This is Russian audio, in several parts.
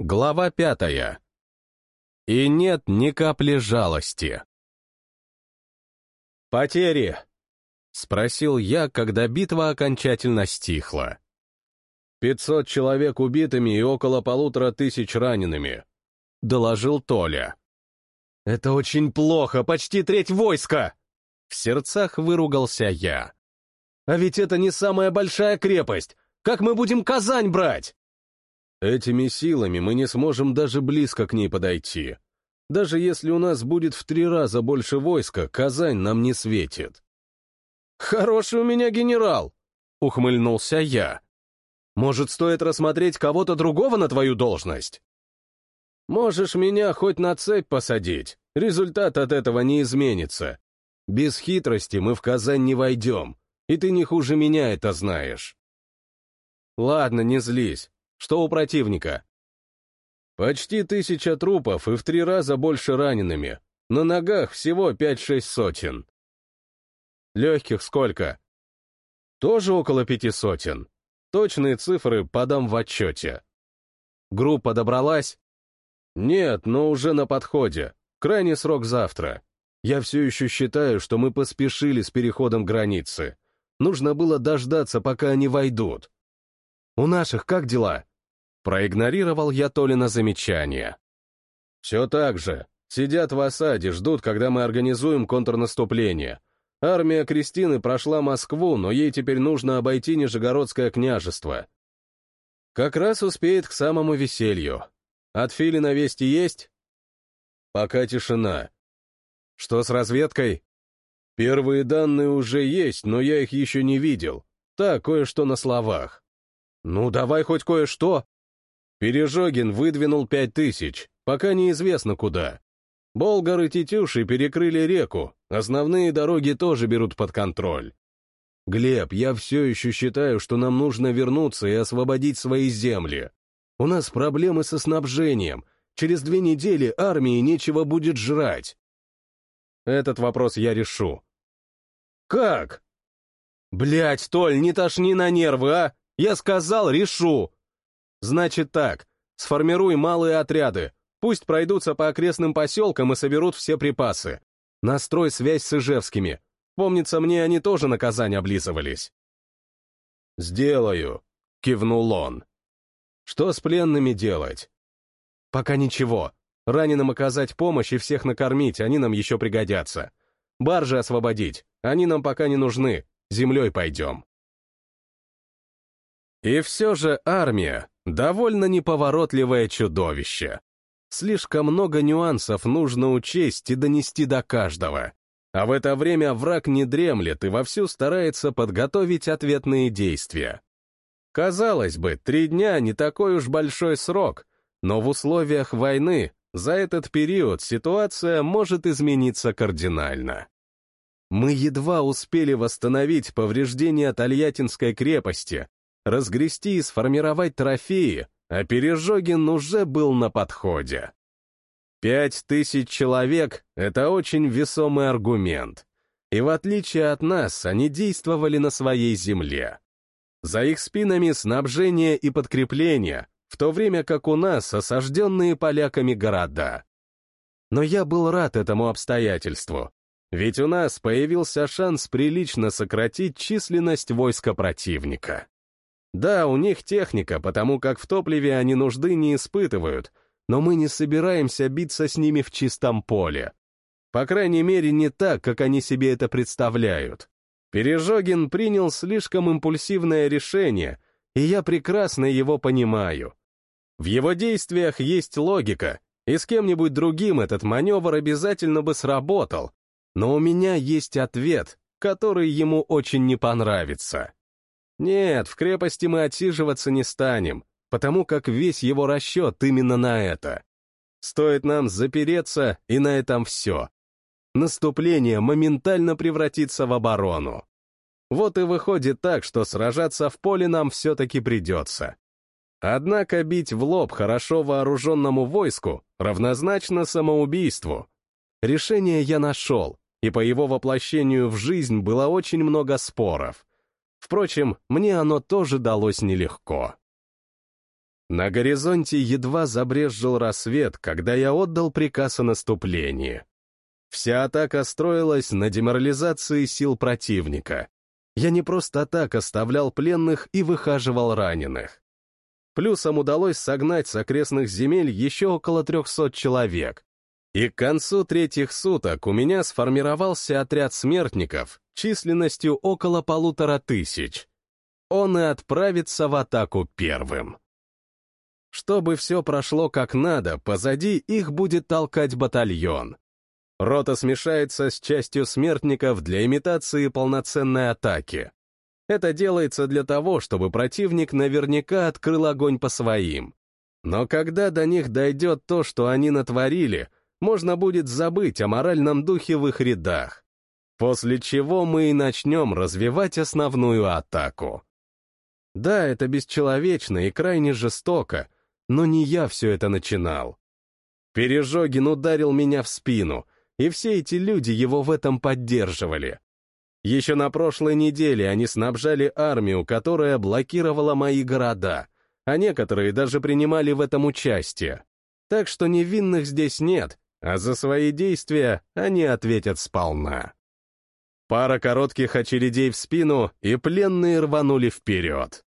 Глава пятая. И нет ни капли жалости. «Потери!» — спросил я, когда битва окончательно стихла. «Пятьсот человек убитыми и около полутора тысяч ранеными», — доложил Толя. «Это очень плохо, почти треть войска!» В сердцах выругался я. «А ведь это не самая большая крепость! Как мы будем Казань брать?» Этими силами мы не сможем даже близко к ней подойти. Даже если у нас будет в три раза больше войска, Казань нам не светит. «Хороший у меня генерал!» — ухмыльнулся я. «Может, стоит рассмотреть кого-то другого на твою должность?» «Можешь меня хоть на цепь посадить, результат от этого не изменится. Без хитрости мы в Казань не войдем, и ты не хуже меня это знаешь». «Ладно, не злись. Что у противника? Почти тысяча трупов и в три раза больше ранеными. На ногах всего пять-шесть сотен. Легких сколько? Тоже около пяти сотен. Точные цифры подам в отчете. Группа добралась? Нет, но уже на подходе. Крайний срок завтра. Я все еще считаю, что мы поспешили с переходом границы. Нужно было дождаться, пока они войдут. У наших как дела? Проигнорировал я Толина замечание. «Все так же. Сидят в осаде, ждут, когда мы организуем контрнаступление. Армия Кристины прошла Москву, но ей теперь нужно обойти Нижегородское княжество. Как раз успеет к самому веселью. От Филина вести есть?» «Пока тишина. Что с разведкой?» «Первые данные уже есть, но я их еще не видел. Так, кое-что на словах». «Ну, давай хоть кое-что», Пережогин выдвинул пять тысяч, пока неизвестно куда. Болгар и Тетюши перекрыли реку, основные дороги тоже берут под контроль. Глеб, я все еще считаю, что нам нужно вернуться и освободить свои земли. У нас проблемы со снабжением. Через две недели армии нечего будет жрать. Этот вопрос я решу. Как? Блять, Толь, не тошни на нервы, а? Я сказал, решу. Значит так, сформируй малые отряды, пусть пройдутся по окрестным поселкам и соберут все припасы. Настрой связь с Ижевскими. Помнится мне, они тоже на Казань облизывались. «Сделаю», — кивнул он. «Что с пленными делать?» «Пока ничего. Раненым оказать помощь и всех накормить, они нам еще пригодятся. Баржи освободить, они нам пока не нужны, землей пойдем». И все же армия — довольно неповоротливое чудовище. Слишком много нюансов нужно учесть и донести до каждого. А в это время враг не дремлет и вовсю старается подготовить ответные действия. Казалось бы, три дня не такой уж большой срок, но в условиях войны за этот период ситуация может измениться кардинально. Мы едва успели восстановить повреждения Тольяттинской крепости, разгрести и сформировать трофеи, а Пережогин уже был на подходе. Пять тысяч человек — это очень весомый аргумент. И в отличие от нас, они действовали на своей земле. За их спинами снабжение и подкрепление, в то время как у нас осажденные поляками города. Но я был рад этому обстоятельству, ведь у нас появился шанс прилично сократить численность войска противника. Да, у них техника, потому как в топливе они нужды не испытывают, но мы не собираемся биться с ними в чистом поле. По крайней мере, не так, как они себе это представляют. Пережогин принял слишком импульсивное решение, и я прекрасно его понимаю. В его действиях есть логика, и с кем-нибудь другим этот маневр обязательно бы сработал, но у меня есть ответ, который ему очень не понравится. Нет, в крепости мы отсиживаться не станем, потому как весь его расчет именно на это. Стоит нам запереться, и на этом все. Наступление моментально превратится в оборону. Вот и выходит так, что сражаться в поле нам все-таки придется. Однако бить в лоб хорошо вооруженному войску равнозначно самоубийству. Решение я нашел, и по его воплощению в жизнь было очень много споров — Впрочем, мне оно тоже далось нелегко. На горизонте едва забрезжил рассвет, когда я отдал приказ о наступлении. Вся атака строилась на деморализации сил противника. Я не просто так оставлял пленных и выхаживал раненых. Плюсом удалось согнать с окрестных земель еще около 300 человек. И к концу третьих суток у меня сформировался отряд смертников численностью около полутора тысяч. Он и отправится в атаку первым. Чтобы все прошло как надо, позади их будет толкать батальон. Рота смешается с частью смертников для имитации полноценной атаки. Это делается для того, чтобы противник наверняка открыл огонь по своим. Но когда до них дойдет то, что они натворили, можно будет забыть о моральном духе в их рядах. После чего мы и начнем развивать основную атаку. Да, это бесчеловечно и крайне жестоко, но не я все это начинал. Пережогин ударил меня в спину, и все эти люди его в этом поддерживали. Еще на прошлой неделе они снабжали армию, которая блокировала мои города, а некоторые даже принимали в этом участие. Так что невинных здесь нет, а за свои действия они ответят сполна. Пара коротких очередей в спину, и пленные рванули вперед.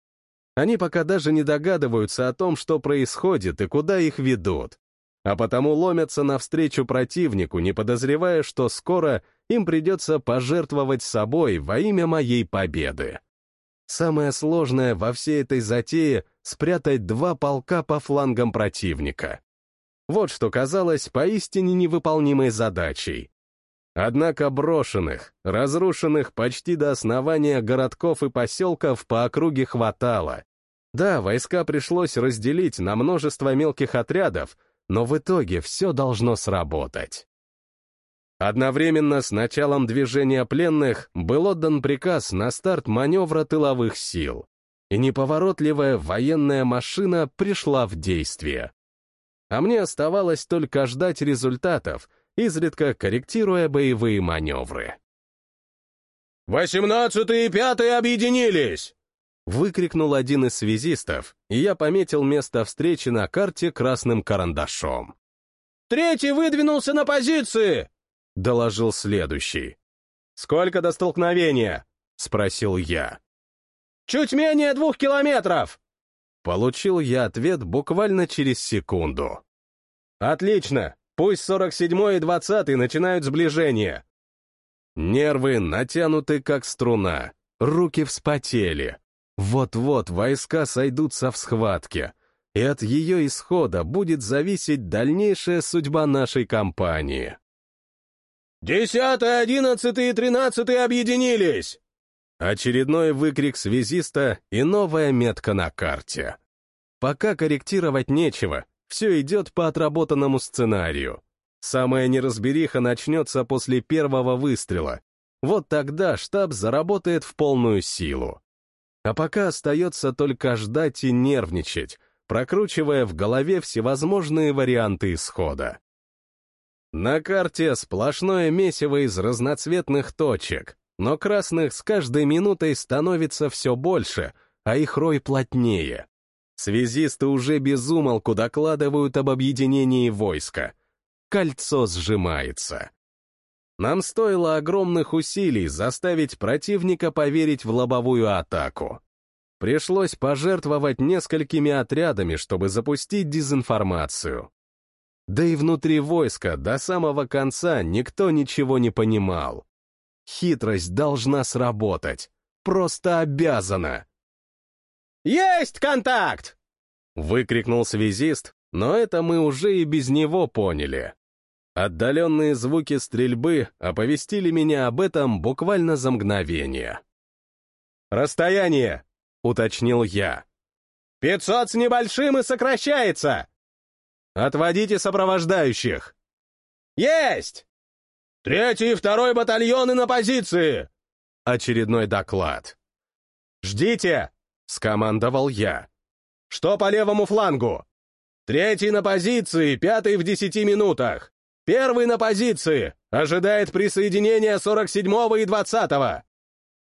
Они пока даже не догадываются о том, что происходит и куда их ведут а потому ломятся навстречу противнику, не подозревая, что скоро им придется пожертвовать собой во имя моей победы. Самое сложное во всей этой затее — спрятать два полка по флангам противника. Вот что казалось поистине невыполнимой задачей. Однако брошенных, разрушенных почти до основания городков и поселков по округе хватало. Да, войска пришлось разделить на множество мелких отрядов, но в итоге все должно сработать. Одновременно с началом движения пленных был отдан приказ на старт маневра тыловых сил, и неповоротливая военная машина пришла в действие. А мне оставалось только ждать результатов, изредка корректируя боевые маневры. «Восемнадцатый и пятый объединились!» Выкрикнул один из связистов, и я пометил место встречи на карте красным карандашом. «Третий выдвинулся на позиции!» — доложил следующий. «Сколько до столкновения?» — спросил я. «Чуть менее двух километров!» Получил я ответ буквально через секунду. «Отлично! Пусть 47 и 20 начинают сближение!» Нервы натянуты, как струна, руки вспотели. Вот-вот войска сойдутся в схватке, и от ее исхода будет зависеть дальнейшая судьба нашей кампании. «Десятый, одиннадцатый и тринадцатый объединились!» Очередной выкрик связиста и новая метка на карте. Пока корректировать нечего, все идет по отработанному сценарию. Самая неразбериха начнется после первого выстрела. Вот тогда штаб заработает в полную силу. А пока остается только ждать и нервничать, прокручивая в голове всевозможные варианты исхода. На карте сплошное месиво из разноцветных точек, но красных с каждой минутой становится все больше, а их рой плотнее. Связисты уже безумолку докладывают об объединении войска. Кольцо сжимается. Нам стоило огромных усилий заставить противника поверить в лобовую атаку. Пришлось пожертвовать несколькими отрядами, чтобы запустить дезинформацию. Да и внутри войска до самого конца никто ничего не понимал. Хитрость должна сработать. Просто обязана. «Есть контакт!» — выкрикнул связист, но это мы уже и без него поняли. Отдаленные звуки стрельбы оповестили меня об этом буквально за мгновение. «Расстояние!» — уточнил я. «Пятьсот с небольшим и сокращается!» «Отводите сопровождающих!» «Есть!» «Третий и второй батальоны на позиции!» Очередной доклад. «Ждите!» — скомандовал я. «Что по левому флангу?» «Третий на позиции, пятый в десяти минутах!» Первый на позиции! Ожидает присоединения 47-го и 20-го!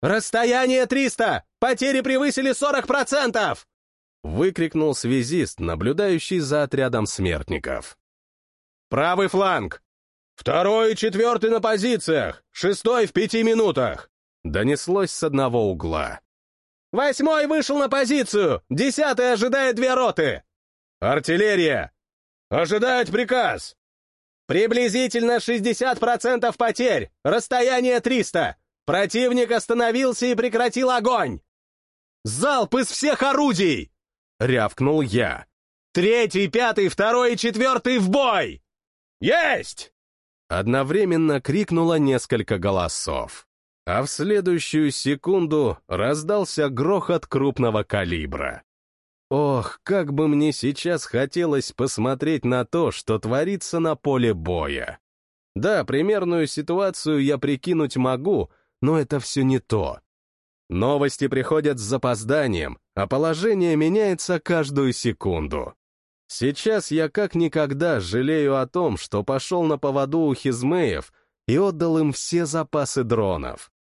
Расстояние 300! Потери превысили 40%! — выкрикнул связист, наблюдающий за отрядом смертников. «Правый фланг! Второй и четвертый на позициях! Шестой в пяти минутах!» Донеслось с одного угла. «Восьмой вышел на позицию! Десятый ожидает две роты!» «Артиллерия! Ожидает приказ!» «Приблизительно 60% потерь! Расстояние 300! Противник остановился и прекратил огонь!» «Залп из всех орудий!» — рявкнул я. «Третий, пятый, второй и четвертый в бой!» «Есть!» Одновременно крикнуло несколько голосов. А в следующую секунду раздался грохот крупного калибра. Ох, как бы мне сейчас хотелось посмотреть на то, что творится на поле боя. Да, примерную ситуацию я прикинуть могу, но это все не то. Новости приходят с запозданием, а положение меняется каждую секунду. Сейчас я как никогда жалею о том, что пошел на поводу у хизмеев и отдал им все запасы дронов.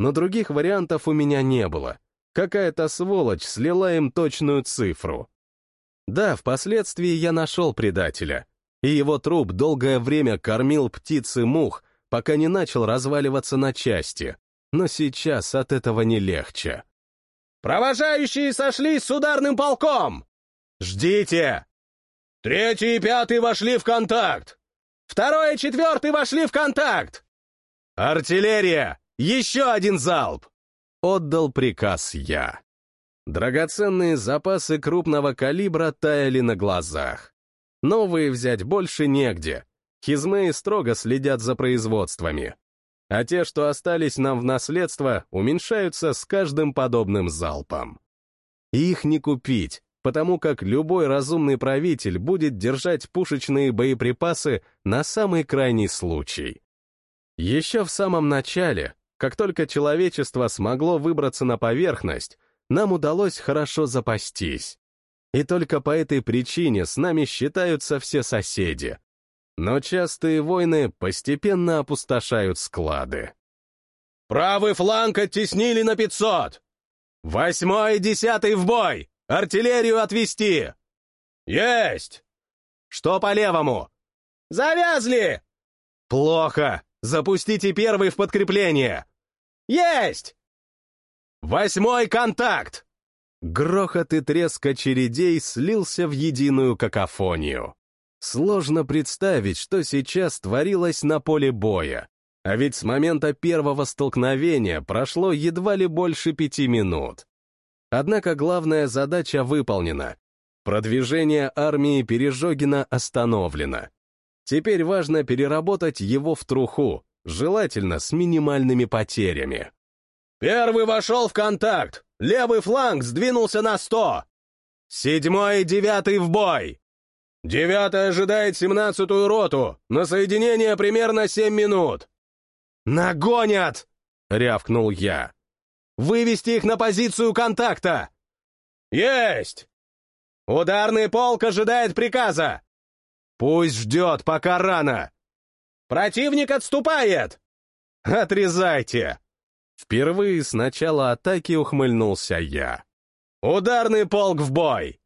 Но других вариантов у меня не было. Какая-то сволочь слила им точную цифру. Да, впоследствии я нашел предателя, и его труп долгое время кормил птиц и мух, пока не начал разваливаться на части, но сейчас от этого не легче. «Провожающие сошлись с ударным полком! Ждите!» Третий и пятый вошли в контакт! Второй и четвертый вошли в контакт! Артиллерия! Еще один залп! Отдал приказ я. Драгоценные запасы крупного калибра таяли на глазах. Новые взять больше негде. Хизмеи строго следят за производствами. А те, что остались нам в наследство, уменьшаются с каждым подобным залпом. Их не купить, потому как любой разумный правитель будет держать пушечные боеприпасы на самый крайний случай. Еще в самом начале, как только человечество смогло выбраться на поверхность, нам удалось хорошо запастись. И только по этой причине с нами считаются все соседи. Но частые войны постепенно опустошают склады. «Правый фланг оттеснили на 500! Восьмой и десятый в бой! Артиллерию отвести!» «Есть!» «Что по левому?» «Завязли!» «Плохо! Запустите первый в подкрепление!» «Есть!» «Восьмой контакт!» Грохот и треск очередей слился в единую какофонию. Сложно представить, что сейчас творилось на поле боя. А ведь с момента первого столкновения прошло едва ли больше пяти минут. Однако главная задача выполнена. Продвижение армии Пережогина остановлено. Теперь важно переработать его в труху, желательно с минимальными потерями. «Первый вошел в контакт! Левый фланг сдвинулся на сто! Седьмой и девятый в бой! Девятый ожидает семнадцатую роту! На соединение примерно семь минут!» «Нагонят!» — рявкнул я. Вывести их на позицию контакта!» «Есть!» «Ударный полк ожидает приказа!» «Пусть ждет, пока рано!» «Противник отступает!» «Отрезайте!» Впервые с начала атаки ухмыльнулся я. «Ударный полк в бой!»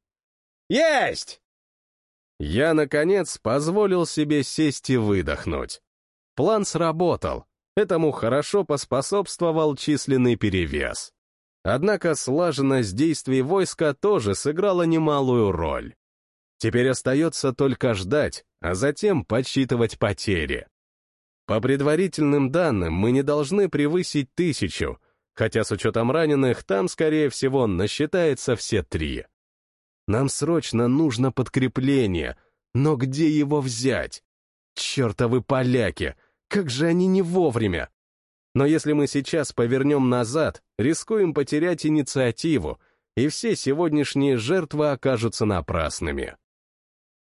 «Есть!» Я, наконец, позволил себе сесть и выдохнуть. План сработал, Этому хорошо поспособствовал численный перевес. Однако слаженность действий войска тоже сыграла немалую роль. Теперь остается только ждать, а затем подсчитывать потери. По предварительным данным, мы не должны превысить тысячу, хотя с учетом раненых там, скорее всего, насчитается все три. Нам срочно нужно подкрепление, но где его взять? Чертовы поляки! Как же они не вовремя! Но если мы сейчас повернем назад, рискуем потерять инициативу, и все сегодняшние жертвы окажутся напрасными.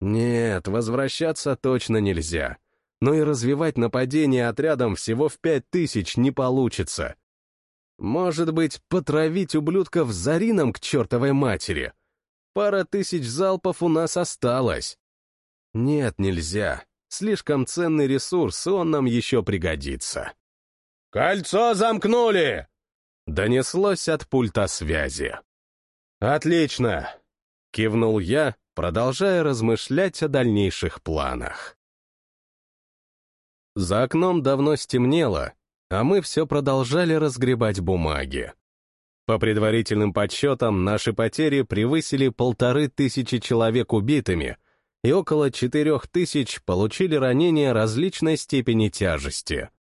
Нет, возвращаться точно нельзя. Но и развивать нападение отрядом всего в пять тысяч не получится. Может быть, потравить ублюдков зарином к чертовой матери? Пара тысяч залпов у нас осталось. Нет, нельзя. Слишком ценный ресурс, он нам еще пригодится. «Кольцо замкнули!» Донеслось от пульта связи. «Отлично! кивнул я, продолжая размышлять о дальнейших планах. За окном давно стемнело, а мы все продолжали разгребать бумаги. По предварительным подсчетам, наши потери превысили полторы тысячи человек убитыми, и около четырех тысяч получили ранения различной степени тяжести.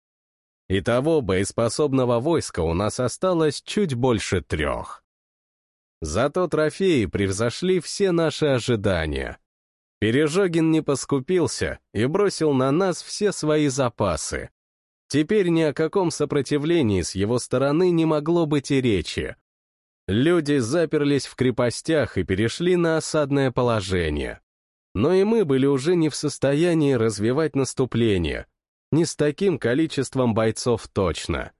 Итого боеспособного войска у нас осталось чуть больше трех. Зато трофеи превзошли все наши ожидания. Пережогин не поскупился и бросил на нас все свои запасы. Теперь ни о каком сопротивлении с его стороны не могло быть и речи. Люди заперлись в крепостях и перешли на осадное положение. Но и мы были уже не в состоянии развивать наступление. Не с таким количеством бойцов точно.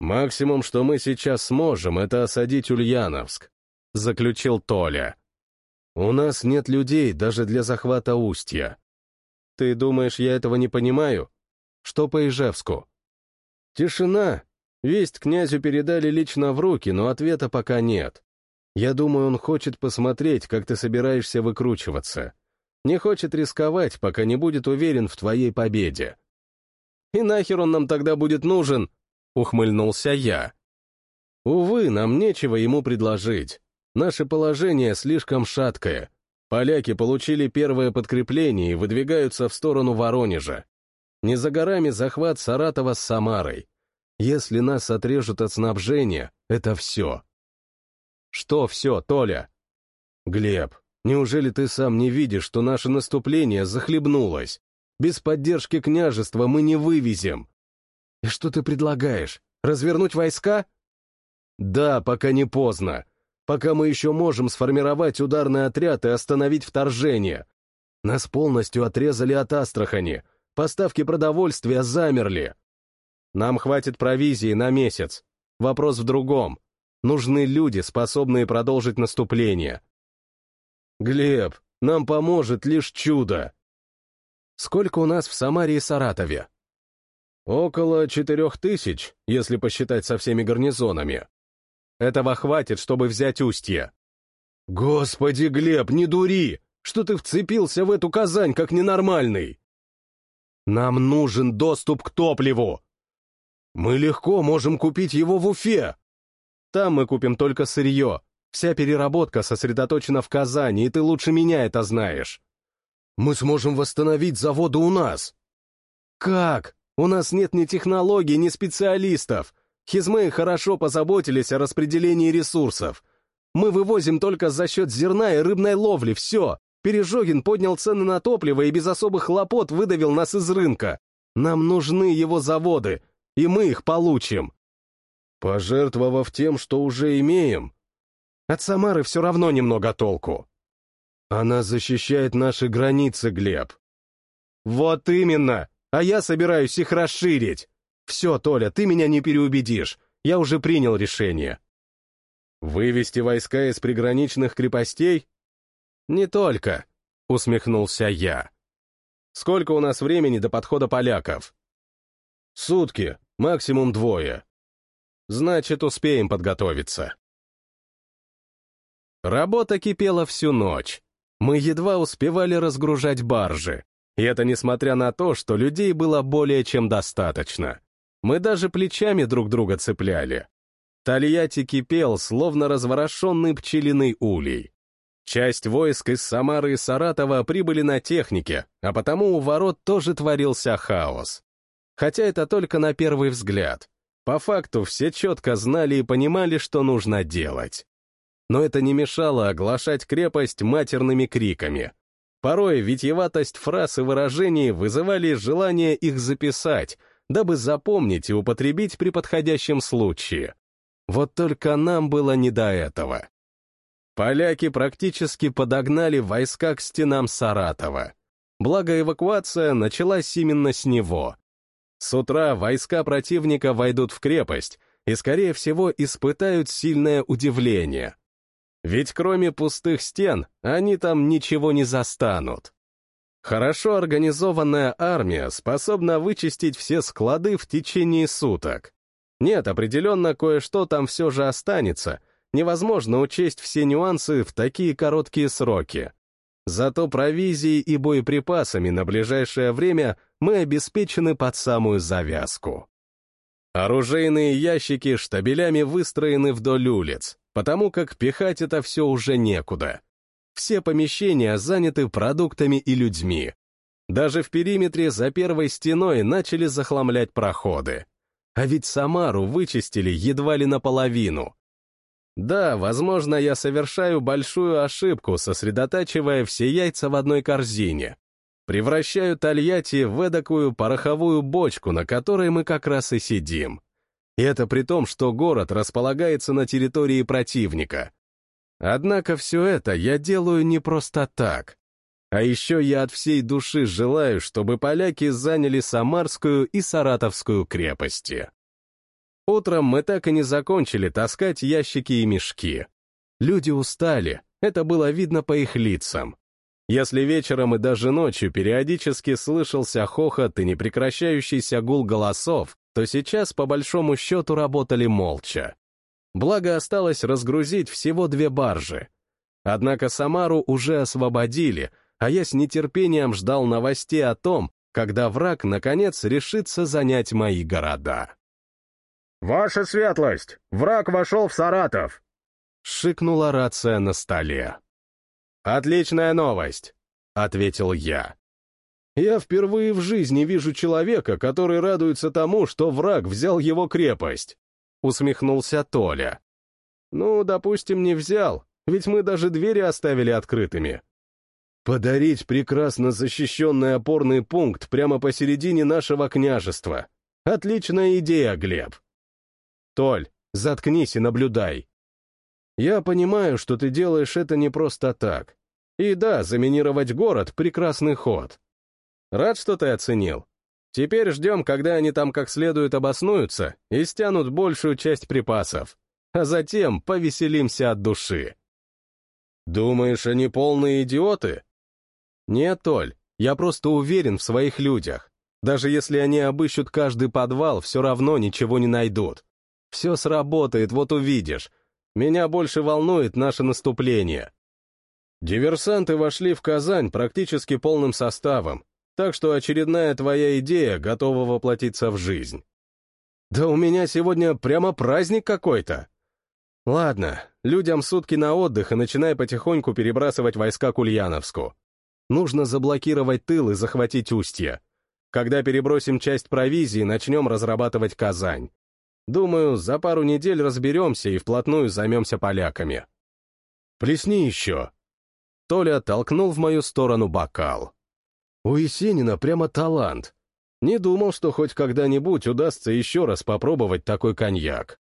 «Максимум, что мы сейчас сможем, это осадить Ульяновск», — заключил Толя. «У нас нет людей даже для захвата Устья. Ты думаешь, я этого не понимаю? Что по Ижевску?» «Тишина. Весть князю передали лично в руки, но ответа пока нет. Я думаю, он хочет посмотреть, как ты собираешься выкручиваться. Не хочет рисковать, пока не будет уверен в твоей победе». «И нахер он нам тогда будет нужен?» — ухмыльнулся я. «Увы, нам нечего ему предложить. Наше положение слишком шаткое. Поляки получили первое подкрепление и выдвигаются в сторону Воронежа. Не за горами захват Саратова с Самарой. Если нас отрежут от снабжения, это все». «Что все, Толя?» «Глеб, неужели ты сам не видишь, что наше наступление захлебнулось? Без поддержки княжества мы не вывезем. И что ты предлагаешь? Развернуть войска? Да, пока не поздно. Пока мы еще можем сформировать ударный отряд и остановить вторжение. Нас полностью отрезали от Астрахани. Поставки продовольствия замерли. Нам хватит провизии на месяц. Вопрос в другом. Нужны люди, способные продолжить наступление. Глеб, нам поможет лишь чудо. Сколько у нас в Самаре и Саратове? Около четырех тысяч, если посчитать со всеми гарнизонами. Этого хватит, чтобы взять устье. Господи, Глеб, не дури! Что ты вцепился в эту Казань, как ненормальный? Нам нужен доступ к топливу. Мы легко можем купить его в Уфе. Там мы купим только сырье. Вся переработка сосредоточена в Казани, и ты лучше меня это знаешь. Мы сможем восстановить заводы у нас. Как? У нас нет ни технологий, ни специалистов. Хизмы хорошо позаботились о распределении ресурсов. Мы вывозим только за счет зерна и рыбной ловли, все. Пережогин поднял цены на топливо и без особых хлопот выдавил нас из рынка. Нам нужны его заводы, и мы их получим. Пожертвовав тем, что уже имеем. От Самары все равно немного толку. Она защищает наши границы, Глеб. Вот именно! а я собираюсь их расширить. Все, Толя, ты меня не переубедишь. Я уже принял решение. Вывести войска из приграничных крепостей? Не только, усмехнулся я. Сколько у нас времени до подхода поляков? Сутки, максимум двое. Значит, успеем подготовиться. Работа кипела всю ночь. Мы едва успевали разгружать баржи. И это несмотря на то, что людей было более чем достаточно. Мы даже плечами друг друга цепляли. Тольятти кипел, словно разворошенный пчелиный улей. Часть войск из Самары и Саратова прибыли на технике, а потому у ворот тоже творился хаос. Хотя это только на первый взгляд. По факту все четко знали и понимали, что нужно делать. Но это не мешало оглашать крепость матерными криками. Порой витьеватость фраз и выражений вызывали желание их записать, дабы запомнить и употребить при подходящем случае. Вот только нам было не до этого. Поляки практически подогнали войска к стенам Саратова. Благо эвакуация началась именно с него. С утра войска противника войдут в крепость и, скорее всего, испытают сильное удивление — ведь кроме пустых стен, они там ничего не застанут. Хорошо организованная армия способна вычистить все склады в течение суток. Нет, определенно кое-что там все же останется, Невозможно учесть все нюансы в такие короткие сроки. Зато провизией и боеприпасами на ближайшее время мы обеспечены под самую завязку. Оружейные ящики штабелями выстроены вдоль улиц, потому как пихать это все уже некуда. Все помещения заняты продуктами и людьми. Даже в периметре за первой стеной начали захламлять проходы. А ведь Самару вычистили едва ли наполовину. Да, возможно, я совершаю большую ошибку, сосредотачивая все яйца в одной корзине. Превращаю Тольятти в эдакую пороховую бочку, на которой мы как раз и сидим. И это при том, что город располагается на территории противника. Однако все это я делаю не просто так. А еще я от всей души желаю, чтобы поляки заняли Самарскую и Саратовскую крепости. Утром мы так и не закончили таскать ящики и мешки. Люди устали, это было видно по их лицам. Если вечером и даже ночью периодически слышался хохот и непрекращающийся гул голосов, то сейчас по большому счету работали молча. Благо осталось разгрузить всего две баржи. Однако Самару уже освободили, а я с нетерпением ждал новостей о том, когда враг, наконец, решится занять мои города. «Ваша светлость! Враг вошел в Саратов!» — шикнула рация на столе. «Отличная новость!» — ответил я. «Я впервые в жизни вижу человека, который радуется тому, что враг взял его крепость», — усмехнулся Толя. «Ну, допустим, не взял, ведь мы даже двери оставили открытыми. Подарить прекрасно защищенный опорный пункт прямо посередине нашего княжества. Отличная идея, Глеб. Толь, заткнись и наблюдай. Я понимаю, что ты делаешь это не просто так. И да, заминировать город — прекрасный ход. Рад, что ты оценил. Теперь ждем, когда они там как следует обоснуются и стянут большую часть припасов. А затем повеселимся от души. Думаешь, они полные идиоты? Нет, Толь, я просто уверен в своих людях. Даже если они обыщут каждый подвал, все равно ничего не найдут. Все сработает, вот увидишь. Меня больше волнует наше наступление. Диверсанты вошли в Казань практически полным составом, так что очередная твоя идея готова воплотиться в жизнь. Да у меня сегодня прямо праздник какой-то. Ладно, людям сутки на отдых и начинай потихоньку перебрасывать войска к Ульяновску. Нужно заблокировать тыл и захватить устье. Когда перебросим часть провизии, начнем разрабатывать Казань. Думаю, за пару недель разберемся и вплотную займемся поляками. Плесни еще. Толя толкнул в мою сторону бокал. У Есенина прямо талант. Не думал, что хоть когда-нибудь удастся еще раз попробовать такой коньяк.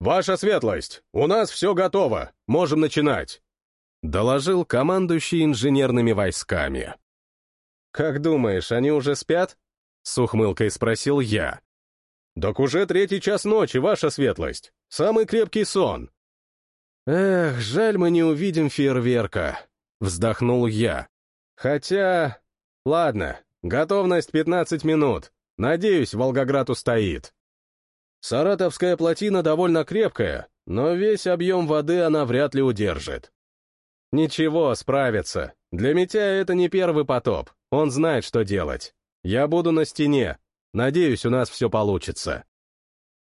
«Ваша светлость, у нас все готово, можем начинать», — доложил командующий инженерными войсками. «Как думаешь, они уже спят?» — с ухмылкой спросил я. «Так уже третий час ночи, ваша светлость. Самый крепкий сон». «Эх, жаль, мы не увидим фейерверка», — вздохнул я. «Хотя... Ладно, готовность 15 минут. Надеюсь, Волгоград устоит». Саратовская плотина довольно крепкая, но весь объем воды она вряд ли удержит. Ничего, справится. Для Митяя это не первый потоп, он знает, что делать. Я буду на стене, Надеюсь, у нас все получится.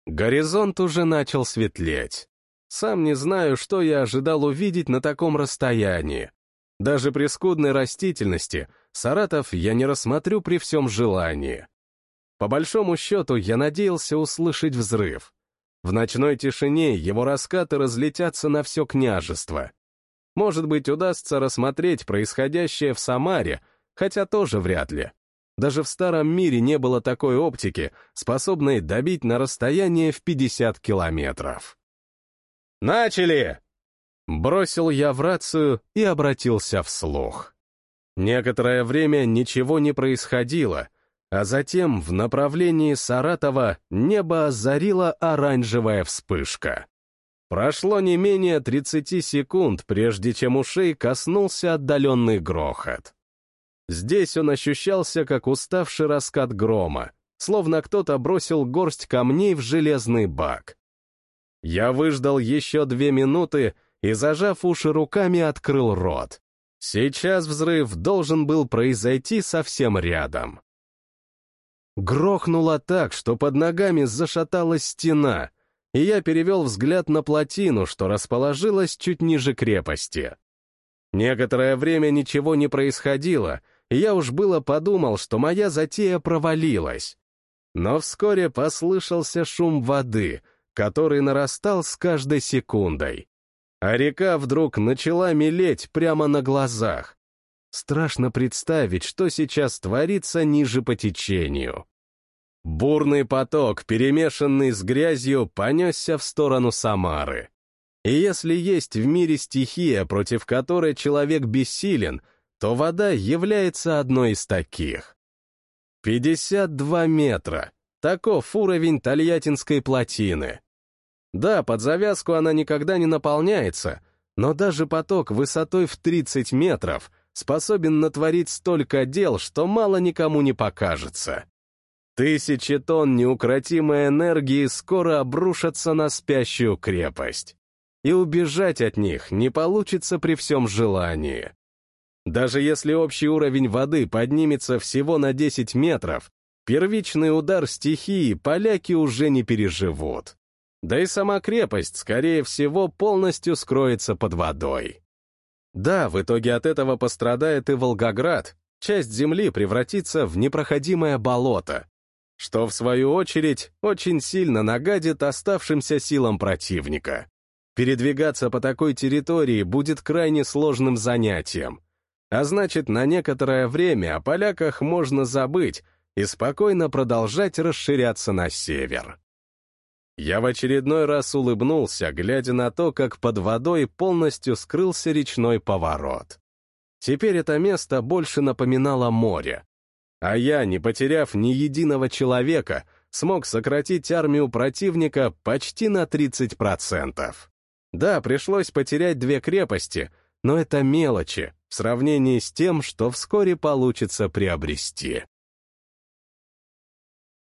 Горизонт уже начал светлеть. Сам не знаю, что я ожидал увидеть на таком расстоянии. Даже при скудной растительности Саратов я не рассмотрю при всем желании. По большому счету, я надеялся услышать взрыв. В ночной тишине его раскаты разлетятся на все княжество. Может быть, удастся рассмотреть происходящее в Самаре, хотя тоже вряд ли. Даже в старом мире не было такой оптики, способной добить на расстояние в 50 километров. «Начали!» Бросил я в рацию и обратился вслух. Некоторое время ничего не происходило, а затем в направлении Саратова небо озарила оранжевая вспышка. Прошло не менее 30 секунд, прежде чем ушей коснулся отдаленный грохот. Здесь он ощущался, как уставший раскат грома, словно кто-то бросил горсть камней в железный бак. Я выждал еще две минуты и, зажав уши руками, открыл рот. Сейчас взрыв должен был произойти совсем рядом. Грохнуло так, что под ногами зашаталась стена, и я перевел взгляд на плотину, что расположилась чуть ниже крепости. Некоторое время ничего не происходило, и я уж было подумал, что моя затея провалилась. Но вскоре послышался шум воды, который нарастал с каждой секундой. А река вдруг начала мелеть прямо на глазах. Страшно представить, что сейчас творится ниже по течению. Бурный поток, перемешанный с грязью, понесся в сторону Самары. И если есть в мире стихия, против которой человек бессилен, то вода является одной из таких. 52 метра. Таков уровень Тольяттинской плотины. Да, под завязку она никогда не наполняется, но даже поток высотой в 30 метров способен натворить столько дел, что мало никому не покажется. Тысячи тонн неукротимой энергии скоро обрушатся на спящую крепость. И убежать от них не получится при всем желании. Даже если общий уровень воды поднимется всего на 10 метров, первичный удар стихии поляки уже не переживут. Да и сама крепость, скорее всего, полностью скроется под водой. Да, в итоге от этого пострадает и Волгоград, часть земли превратится в непроходимое болото, что, в свою очередь, очень сильно нагадит оставшимся силам противника. Передвигаться по такой территории будет крайне сложным занятием. А значит, на некоторое время о поляках можно забыть и спокойно продолжать расширяться на север. Я в очередной раз улыбнулся, глядя на то, как под водой полностью скрылся речной поворот. Теперь это место больше напоминало море, а я, не потеряв ни единого человека, смог сократить армию противника почти на 30%. Да, пришлось потерять две крепости, но это мелочи в сравнении с тем, что вскоре получится приобрести.